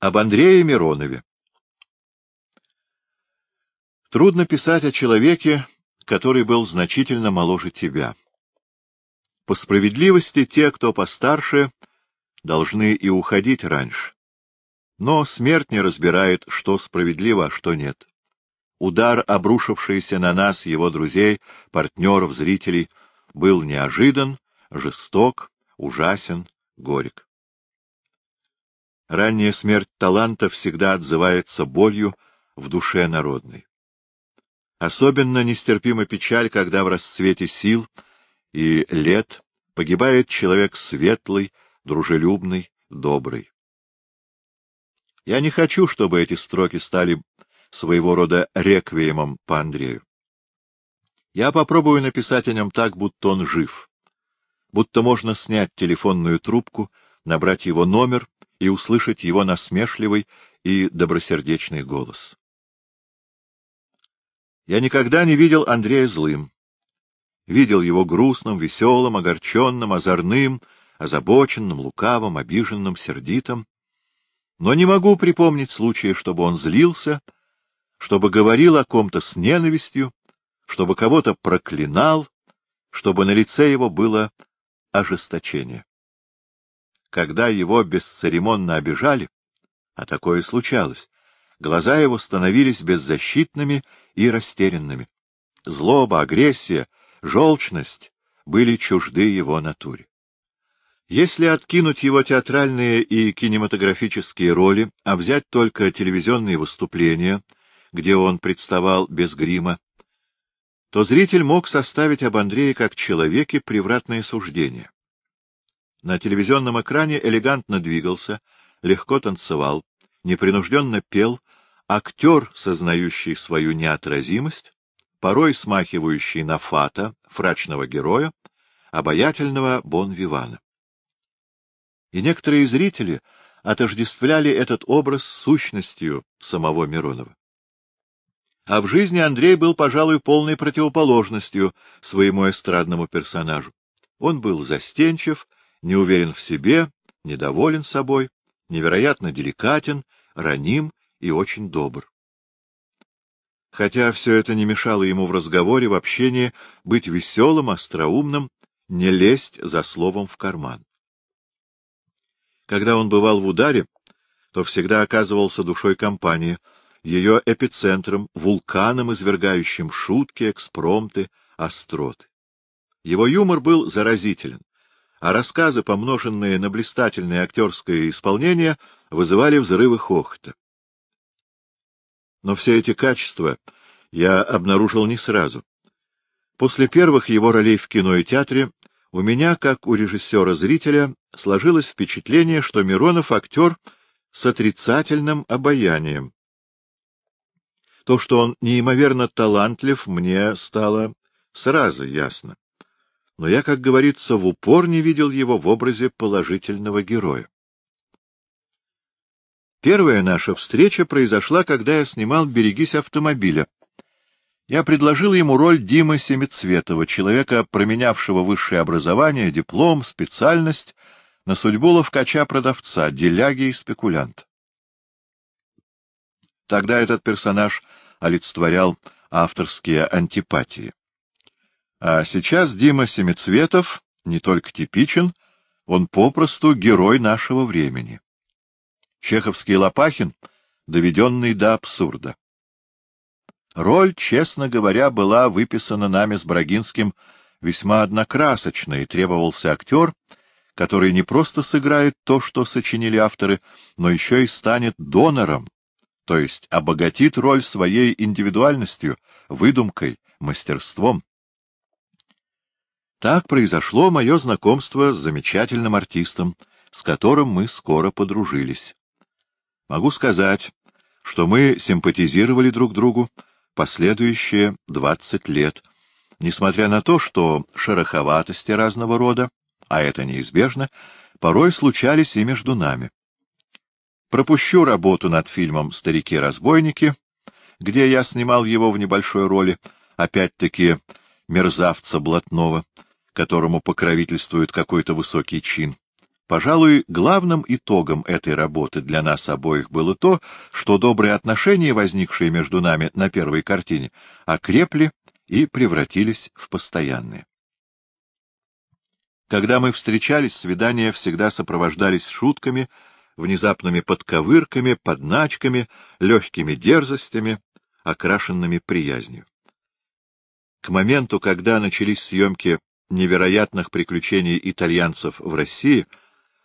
Об Андрее Миронове. Трудно писать о человеке, который был значительно моложе тебя. По справедливости, те, кто постарше, должны и уходить раньше. Но смерть не разбирает, что справедливо, а что нет. Удар, обрушившийся на нас, его друзей, партнеров, зрителей, был неожидан, жесток, ужасен, горек. Ранняя смерть таланта всегда отзывается болью в душе народной. Особенно нестерпима печаль, когда в расцвете сил и лет погибает человек светлый, дружелюбный, добрый. Я не хочу, чтобы эти строки стали своего рода реквиемом по Андрею. Я попробую написать о нем так, будто он жив, будто можно снять телефонную трубку, набрать его номер и услышать его насмешливый и добросердечный голос. Я никогда не видел Андрея злым. Видел его грустным, веселым, огорченным, озорным, озабоченным, лукавым, обиженным, сердитым. Но не могу припомнить случая, чтобы он злился, чтобы говорил о ком-то с ненавистью, чтобы кого-то проклинал, чтобы на лице его было ожесточение когда его бесцеремонно обижали, а такое случалось, глаза его становились беззащитными и растерянными. Злоба, агрессия, желчность были чужды его натуре. Если откинуть его театральные и кинематографические роли, а взять только телевизионные выступления, где он представал без грима, то зритель мог составить об Андрее как человеке превратное суждение. На телевизионном экране элегантно двигался, легко танцевал, непринужденно пел, актер, сознающий свою неотразимость, порой смахивающий на фата, фрачного героя, обаятельного бон-вивана. И некоторые зрители отождествляли этот образ сущностью самого Миронова. А в жизни Андрей был, пожалуй, полной противоположностью своему эстрадному персонажу. Он был застенчив, не уверен в себе, недоволен собой, невероятно деликатен, раним и очень добр. Хотя все это не мешало ему в разговоре, в общении быть веселым, остроумным, не лезть за словом в карман. Когда он бывал в ударе, то всегда оказывался душой компании, ее эпицентром, вулканом, извергающим шутки, экспромты, остроты. Его юмор был заразителен, а рассказы, помноженные на блистательное актерское исполнение, вызывали взрывы хохота. Но все эти качества я обнаружил не сразу. После первых его ролей в кино и театре у меня, как у режиссера-зрителя, сложилось впечатление, что Миронов — актер с отрицательным обаянием. То, что он неимоверно талантлив, мне стало сразу ясно но я, как говорится, в упор не видел его в образе положительного героя. Первая наша встреча произошла, когда я снимал «Берегись автомобиля». Я предложил ему роль Димы Семицветова, человека, променявшего высшее образование, диплом, специальность, на судьбу ловкача-продавца, деляги и спекулянта. Тогда этот персонаж олицетворял авторские антипатии. А сейчас Дима Семицветов не только типичен, он попросту герой нашего времени. Чеховский Лопахин, доведенный до абсурда. Роль, честно говоря, была выписана нами с Брагинским весьма однокрасочно, и требовался актер, который не просто сыграет то, что сочинили авторы, но еще и станет донором, то есть обогатит роль своей индивидуальностью, выдумкой, мастерством. Так произошло мое знакомство с замечательным артистом, с которым мы скоро подружились. Могу сказать, что мы симпатизировали друг другу последующие двадцать лет, несмотря на то, что шероховатости разного рода, а это неизбежно, порой случались и между нами. Пропущу работу над фильмом «Старики-разбойники», где я снимал его в небольшой роли, опять-таки мерзавца блатного, которому покровительствует какой-то высокий чин. Пожалуй, главным итогом этой работы для нас обоих было то, что добрые отношения, возникшие между нами на первой картине, окрепли и превратились в постоянные. Когда мы встречались, свидания всегда сопровождались шутками, внезапными подковырками, подначками, легкими дерзостями, окрашенными приязнью. К моменту, когда начались съемки невероятных приключений итальянцев в России,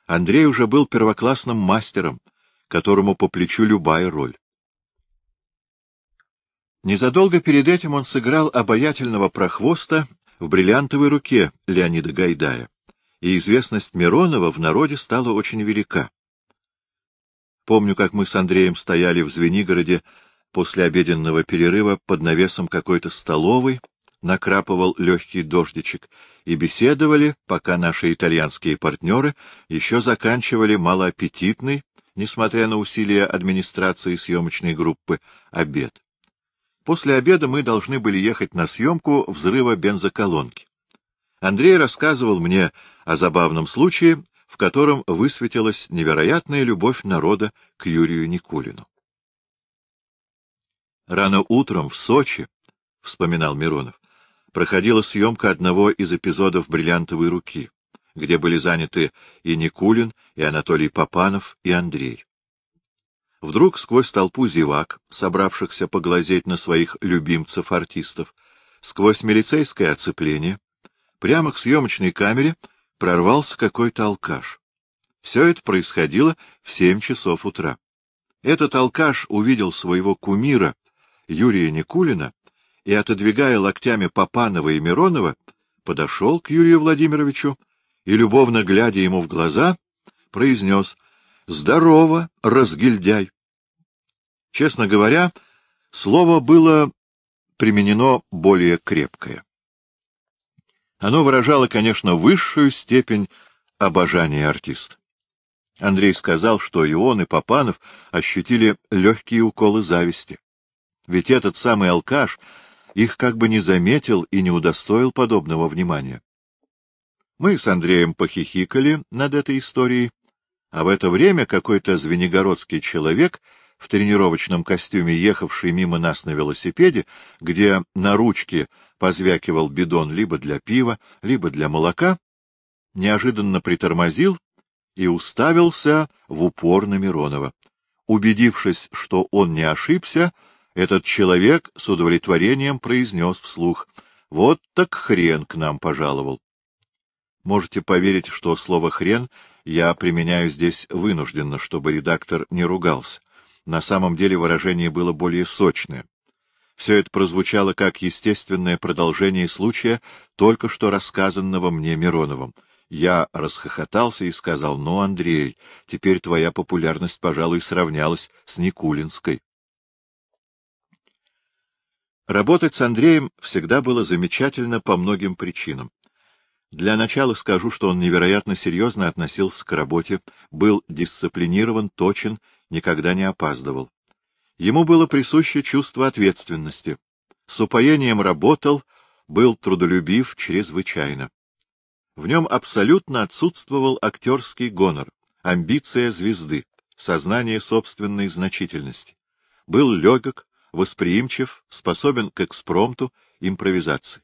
Андрей уже был первоклассным мастером, которому по плечу любая роль. Незадолго перед этим он сыграл обаятельного прохвоста в бриллиантовой руке Леонида Гайдая и известность Миронова в народе стала очень велика. Помню, как мы с Андреем стояли в Звенигороде после обеденного перерыва под навесом какой-то столовой, накрапывал легкий дождичек, и беседовали, пока наши итальянские партнеры еще заканчивали малоаппетитный, несмотря на усилия администрации съемочной группы, обед. После обеда мы должны были ехать на съемку взрыва бензоколонки. Андрей рассказывал мне о забавном случае, в котором высветилась невероятная любовь народа к Юрию Никулину. Рано утром в Сочи, — вспоминал Миронов, — проходила съемка одного из эпизодов «Бриллиантовой руки», где были заняты и Никулин, и Анатолий Попанов, и Андрей. Вдруг сквозь толпу зевак, собравшихся поглазеть на своих любимцев-артистов, сквозь милицейское оцепление, Прямо к съемочной камере прорвался какой-то алкаш. Все это происходило в семь часов утра. Этот алкаш увидел своего кумира, Юрия Никулина, и, отодвигая локтями Попанова и Миронова, подошел к Юрию Владимировичу и, любовно глядя ему в глаза, произнес «Здорово, разгильдяй!». Честно говоря, слово было применено более крепкое. Оно выражало, конечно, высшую степень обожания артиста. Андрей сказал, что и он, и Попанов ощутили легкие уколы зависти. Ведь этот самый алкаш их как бы не заметил и не удостоил подобного внимания. Мы с Андреем похихикали над этой историей, а в это время какой-то звенигородский человек в тренировочном костюме, ехавший мимо нас на велосипеде, где на ручке позвякивал бидон либо для пива, либо для молока, неожиданно притормозил и уставился в упор на Миронова. Убедившись, что он не ошибся, этот человек с удовлетворением произнес вслух «Вот так хрен к нам пожаловал». Можете поверить, что слово «хрен» я применяю здесь вынужденно, чтобы редактор не ругался. На самом деле выражение было более сочное. Все это прозвучало как естественное продолжение случая, только что рассказанного мне Мироновым. Я расхохотался и сказал, ну, Андрей, теперь твоя популярность, пожалуй, сравнялась с Никулинской. Работать с Андреем всегда было замечательно по многим причинам. Для начала скажу, что он невероятно серьезно относился к работе, был дисциплинирован, точен, никогда не опаздывал. Ему было присуще чувство ответственности. С упоением работал, был трудолюбив чрезвычайно. В нем абсолютно отсутствовал актерский гонор, амбиция звезды, сознание собственной значительности. Был легок, восприимчив, способен к экспромту, импровизации.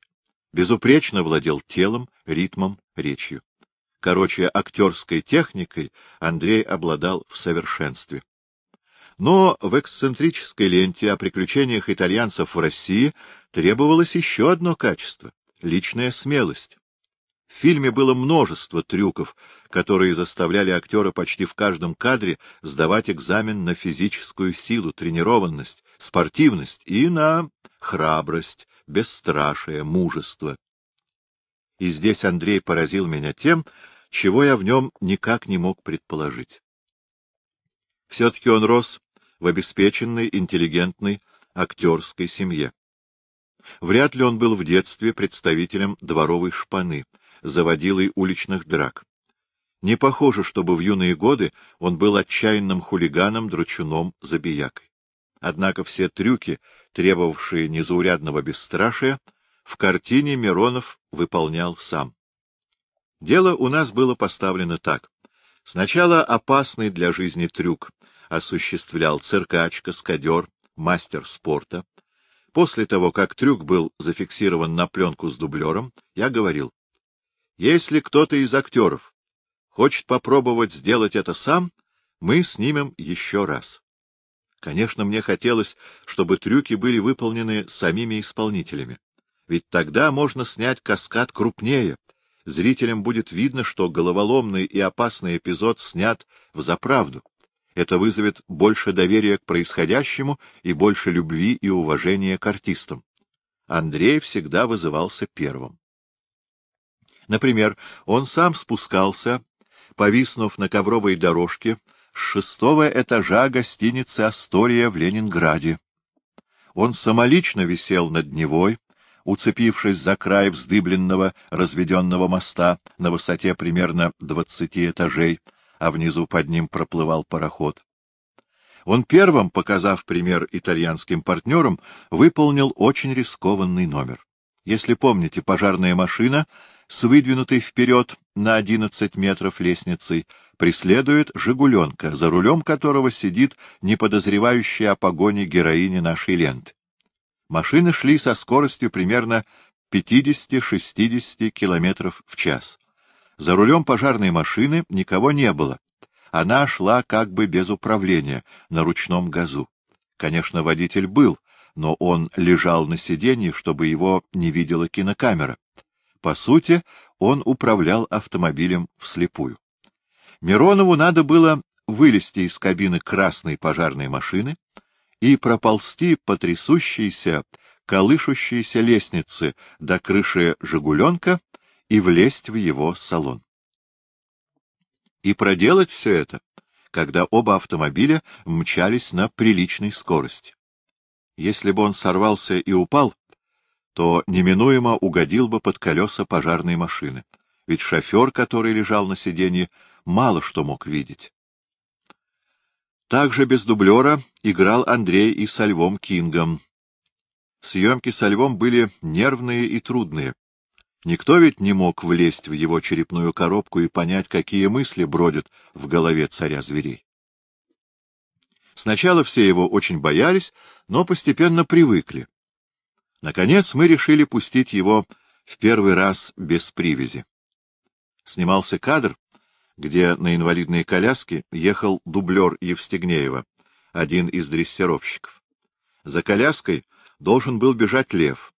Безупречно владел телом, ритмом, речью. Короче, актерской техникой Андрей обладал в совершенстве. Но в эксцентрической ленте о приключениях итальянцев в России требовалось еще одно качество — личная смелость. В фильме было множество трюков, которые заставляли актера почти в каждом кадре сдавать экзамен на физическую силу, тренированность, спортивность и на храбрость, бесстрашие, мужество. И здесь Андрей поразил меня тем, чего я в нем никак не мог предположить. Все-таки он рос в обеспеченной, интеллигентной, актерской семье. Вряд ли он был в детстве представителем дворовой шпаны, заводилой уличных драк. Не похоже, чтобы в юные годы он был отчаянным хулиганом, дручуном, забиякой. Однако все трюки, требовавшие незаурядного бесстрашия, в картине Миронов выполнял сам. Дело у нас было поставлено так. Сначала опасный для жизни трюк осуществлял циркач, каскадер, мастер спорта. После того, как трюк был зафиксирован на пленку с дублером, я говорил, если кто-то из актеров хочет попробовать сделать это сам, мы снимем еще раз. Конечно, мне хотелось, чтобы трюки были выполнены самими исполнителями. Ведь тогда можно снять каскад крупнее. Зрителям будет видно, что головоломный и опасный эпизод снят в заправду. Это вызовет больше доверия к происходящему и больше любви и уважения к артистам. Андрей всегда вызывался первым. Например, он сам спускался, повиснув на ковровой дорожке, с шестого этажа гостиницы «Астория» в Ленинграде. Он самолично висел над Невой, уцепившись за край вздыбленного разведенного моста на высоте примерно двадцати этажей, а внизу под ним проплывал пароход. Он первым, показав пример итальянским партнерам, выполнил очень рискованный номер. Если помните, пожарная машина с выдвинутой вперед на одиннадцать метров лестницей преследует «Жигуленка», за рулем которого сидит неподозревающая о погоне героини нашей ленты. Машины шли со скоростью примерно 50-60 км в час. За рулем пожарной машины никого не было. Она шла как бы без управления, на ручном газу. Конечно, водитель был, но он лежал на сиденье, чтобы его не видела кинокамера. По сути, он управлял автомобилем вслепую. Миронову надо было вылезти из кабины красной пожарной машины и проползти по трясущейся, колышущейся лестнице до крыши «Жигуленка» и влезть в его салон. И проделать все это, когда оба автомобиля мчались на приличной скорости. Если бы он сорвался и упал, то неминуемо угодил бы под колеса пожарной машины, ведь шофер, который лежал на сиденье, мало что мог видеть. Также без дублера играл Андрей и со Львом Кингом. Съемки со Львом были нервные и трудные. Никто ведь не мог влезть в его черепную коробку и понять, какие мысли бродят в голове царя зверей. Сначала все его очень боялись, но постепенно привыкли. Наконец мы решили пустить его в первый раз без привязи. Снимался кадр, где на инвалидной коляске ехал дублер Евстигнеева, один из дрессировщиков. За коляской должен был бежать лев,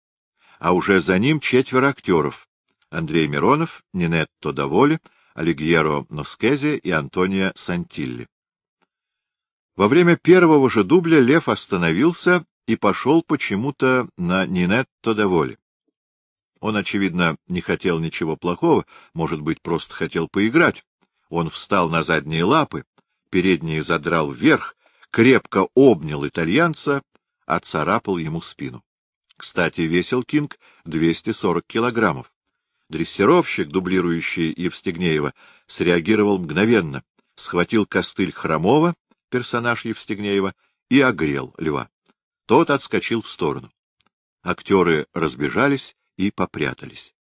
а уже за ним четверо актеров — Андрей Миронов, Нинетто Доволи, Алигьеро Носкези и Антония Сантилли. Во время первого же дубля лев остановился и пошел почему-то на Нинетто Доволи. Он, очевидно, не хотел ничего плохого, может быть, просто хотел поиграть, он встал на задние лапы, передние задрал вверх, крепко обнял итальянца, отцарапал ему спину. Кстати, весил Кинг 240 килограммов. Дрессировщик, дублирующий Евстигнеева, среагировал мгновенно, схватил костыль Хромова, персонаж Евстигнеева, и огрел льва. Тот отскочил в сторону. Актеры разбежались и попрятались.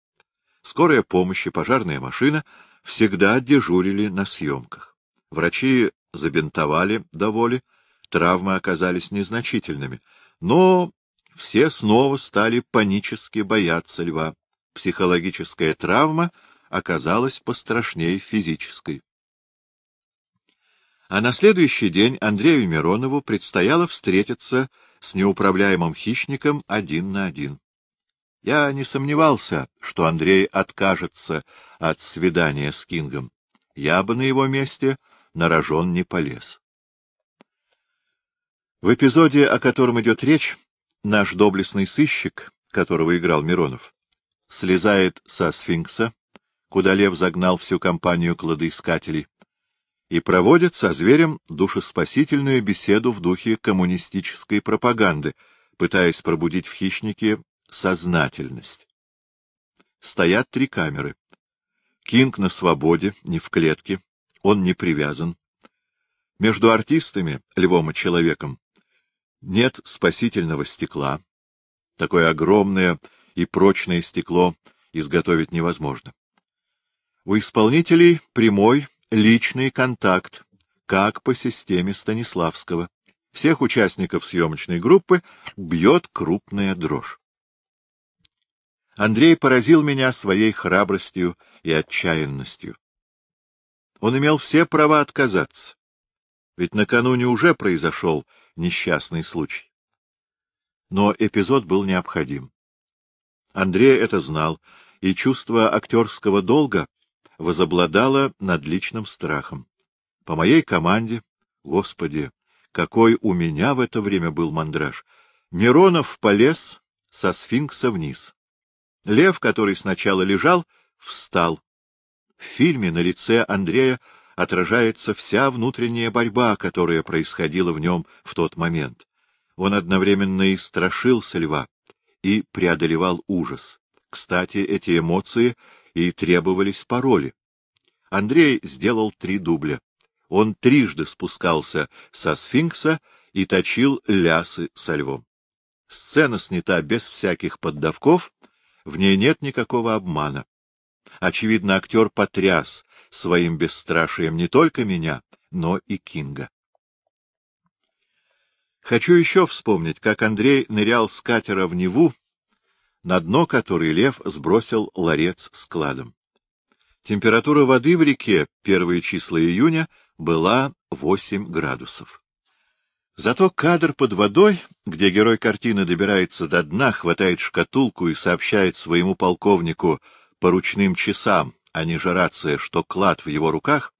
Скорая помощь и пожарная машина всегда дежурили на съемках. Врачи забинтовали до воли, травмы оказались незначительными, но все снова стали панически бояться льва. Психологическая травма оказалась пострашнее физической. А на следующий день Андрею Миронову предстояло встретиться с неуправляемым хищником один на один. Я не сомневался, что Андрей откажется от свидания с Кингом. Я бы на его месте на рожон не полез. В эпизоде, о котором идет речь, наш доблестный сыщик, которого играл Миронов, слезает со сфинкса, куда лев загнал всю компанию кладоискателей, и проводит со зверем душеспасительную беседу в духе коммунистической пропаганды, пытаясь пробудить в хищнике сознательность. Стоят три камеры. Кинг на свободе, не в клетке, он не привязан. Между артистами, львом и человеком, нет спасительного стекла. Такое огромное и прочное стекло изготовить невозможно. У исполнителей прямой личный контакт, как по системе Станиславского. Всех участников съемочной группы бьет крупная дрожь. Андрей поразил меня своей храбростью и отчаянностью. Он имел все права отказаться, ведь накануне уже произошел несчастный случай. Но эпизод был необходим. Андрей это знал, и чувство актерского долга возобладало над личным страхом. По моей команде, господи, какой у меня в это время был мандраж, Миронов полез со сфинкса вниз. Лев, который сначала лежал, встал. В фильме на лице Андрея отражается вся внутренняя борьба, которая происходила в нем в тот момент. Он одновременно и страшился льва, и преодолевал ужас. Кстати, эти эмоции и требовались по роли. Андрей сделал три дубля. Он трижды спускался со сфинкса и точил лясы со львом. Сцена снята без всяких поддавков, в ней нет никакого обмана. Очевидно, актер потряс своим бесстрашием не только меня, но и Кинга. Хочу еще вспомнить, как Андрей нырял с катера в Неву, на дно которой лев сбросил ларец с кладом. Температура воды в реке первые числа июня была 8 градусов. Зато кадр под водой, где герой картины добирается до дна, хватает шкатулку и сообщает своему полковнику по ручным часам, а не рация, что клад в его руках,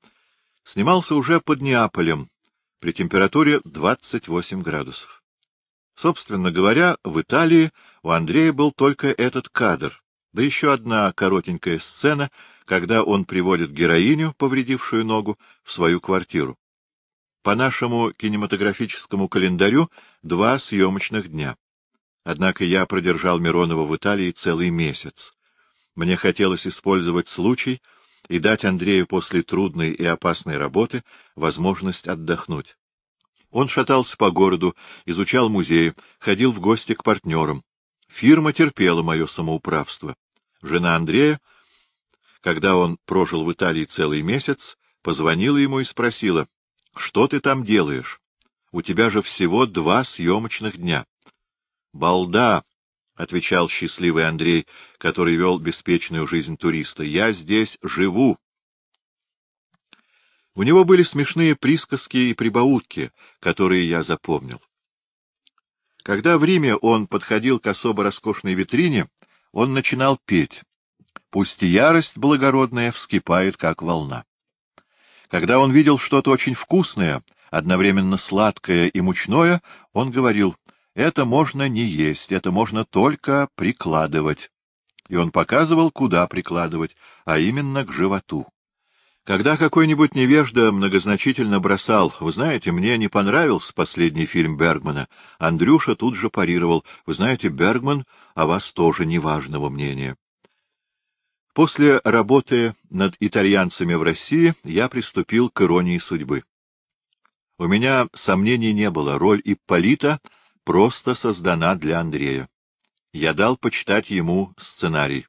снимался уже под Неаполем при температуре 28 градусов. Собственно говоря, в Италии у Андрея был только этот кадр, да еще одна коротенькая сцена, когда он приводит героиню, повредившую ногу, в свою квартиру. По нашему кинематографическому календарю два съемочных дня. Однако я продержал Миронова в Италии целый месяц. Мне хотелось использовать случай и дать Андрею после трудной и опасной работы возможность отдохнуть. Он шатался по городу, изучал музеи, ходил в гости к партнерам. Фирма терпела мое самоуправство. Жена Андрея, когда он прожил в Италии целый месяц, позвонила ему и спросила, «Что ты там делаешь? У тебя же всего два съемочных дня». «Балда!» — отвечал счастливый Андрей, который вел беспечную жизнь туриста. «Я здесь живу. У него были смешные присказки и прибаутки, которые я запомнил. Когда в Риме он подходил к особо роскошной витрине, он начинал петь. Пусть ярость благородная вскипает, как волна. Когда он видел что-то очень вкусное, одновременно сладкое и мучное, он говорил, это можно не есть, это можно только прикладывать. И он показывал, куда прикладывать, а именно к животу. Когда какой-нибудь невежда многозначительно бросал, «Вы знаете, мне не понравился последний фильм Бергмана», Андрюша тут же парировал, «Вы знаете, Бергман о вас тоже неважного мнения». После работы над итальянцами в России я приступил к иронии судьбы. У меня сомнений не было, роль Ипполита просто создана для Андрея. Я дал почитать ему сценарий.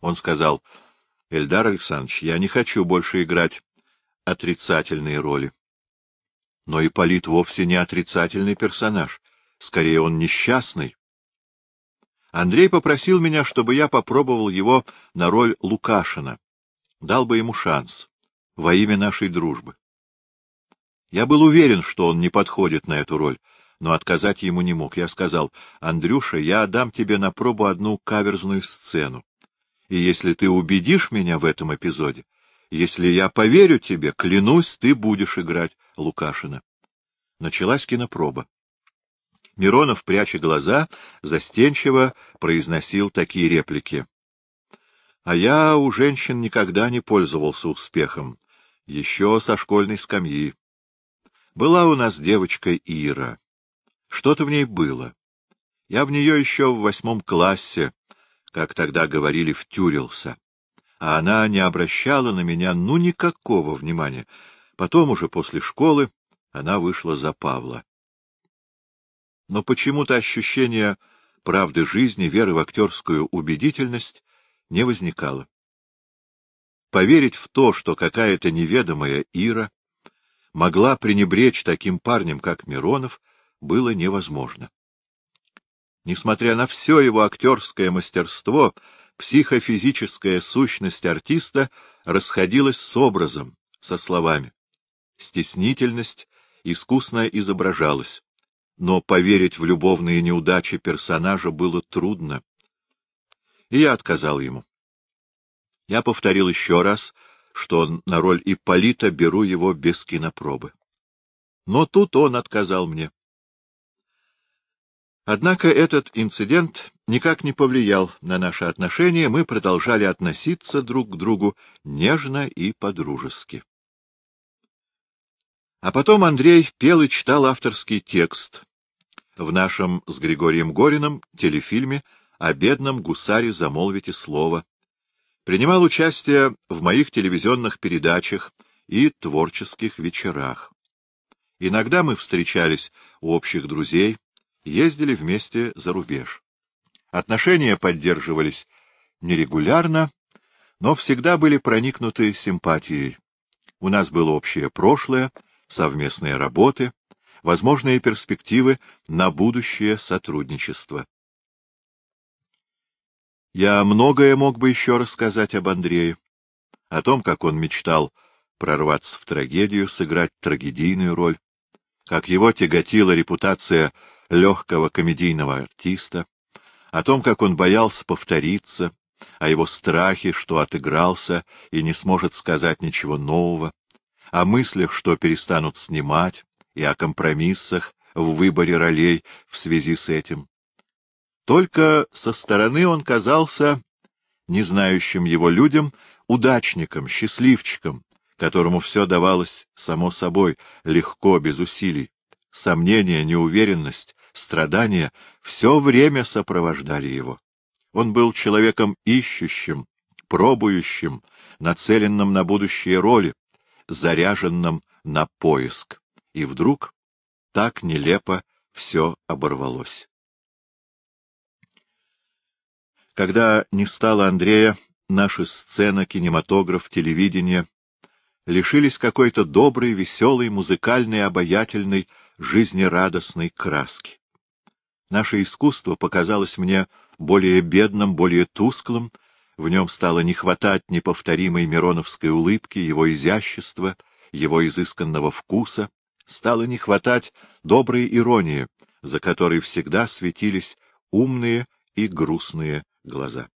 Он сказал — Эльдар Александрович, я не хочу больше играть отрицательные роли. Но Ипполит вовсе не отрицательный персонаж, скорее он несчастный. Андрей попросил меня, чтобы я попробовал его на роль Лукашина, дал бы ему шанс во имя нашей дружбы. Я был уверен, что он не подходит на эту роль, но отказать ему не мог. Я сказал, Андрюша, я дам тебе на пробу одну каверзную сцену. И если ты убедишь меня в этом эпизоде, если я поверю тебе, клянусь, ты будешь играть Лукашина. Началась кинопроба. Миронов, пряча глаза, застенчиво произносил такие реплики. А я у женщин никогда не пользовался успехом, еще со школьной скамьи. Была у нас девочка Ира. Что-то в ней было. Я в нее еще в восьмом классе как тогда говорили, втюрился. А она не обращала на меня ну никакого внимания. Потом уже после школы она вышла за Павла. Но почему-то ощущение правды жизни, веры в актерскую убедительность не возникало. поверить в то, что какая-то неведомая Ира могла пренебречь таким парнем, как Миронов, было невозможно. Несмотря на все его актерское мастерство, психофизическая сущность артиста расходилась с образом, со словами. Стеснительность искусно изображалась, но поверить в любовные неудачи персонажа было трудно. И я отказал ему. Я повторил еще раз, что на роль Ипполита беру его без кинопробы. Но тут он отказал мне. Однако этот инцидент никак не повлиял на наши отношения, мы продолжали относиться друг к другу нежно и подружески. А потом Андрей пел и читал авторский текст в нашем с Григорием Гориным телефильме о бедном гусаре «Замолвите слово», принимал участие в моих телевизионных передачах и творческих вечерах. Иногда мы встречались у общих друзей, ездили вместе за рубеж. Отношения поддерживались нерегулярно, но всегда были проникнуты симпатией. У нас было общее прошлое, совместные работы, возможные перспективы на будущее сотрудничество. Я многое мог бы еще рассказать об Андрее, о том, как он мечтал прорваться в трагедию, сыграть трагедийную роль, как его тяготила репутация легкого комедийного артиста, о том, как он боялся повториться, о его страхе, что отыгрался и не сможет сказать ничего нового, о мыслях, что перестанут снимать, и о компромиссах в выборе ролей в связи с этим. Только со стороны он казался, не знающим его людям, удачником, счастливчиком, которому все давалось само собой, легко, без усилий. Сомнения, неуверенность, страдания все время сопровождали его. Он был человеком ищущим, пробующим, нацеленным на будущие роли, заряженным на поиск. И вдруг так нелепо все оборвалось. Когда не стало Андрея, наши сцена, кинематограф, телевидение лишились какой-то доброй, веселой, музыкальной, обаятельной, жизнерадостной краски. Наше искусство показалось мне более бедным, более тусклым, в нем стало не хватать неповторимой мироновской улыбки, его изящества, его изысканного вкуса, стало не хватать доброй иронии, за которой всегда светились умные и грустные глаза.